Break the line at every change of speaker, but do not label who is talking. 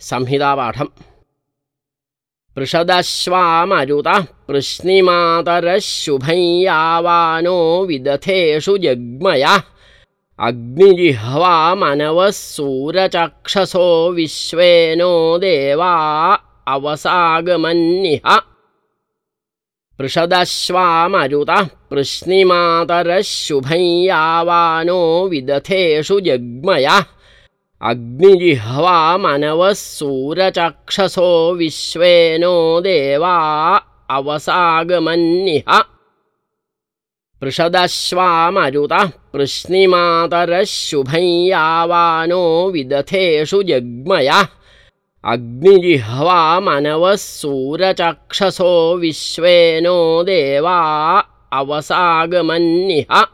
संहितापाठम्। पृषदश्वामरुतः पृश्निमातरः शुभं यावानो विदथेषु जग्मया। अग्निजिह्वामनवः सूरचक्षसो विश्वेनो देवा अवसागमन्निह। पृषदश्वामरुतः पृश्निमातरः शुभं यावानो विदथेषु जग्मया अग्निजिह्वामनवः सूरचक्षसो विश्वेनो देवा अवसागमन्निह। पृषदश्वामरुतः पृश्निमातरः शुभं यावानो विदथेषु जग्मया। अग्निजिह्वामनवः सूरचक्षसो विश्वेनो देवा अवसागमन्निह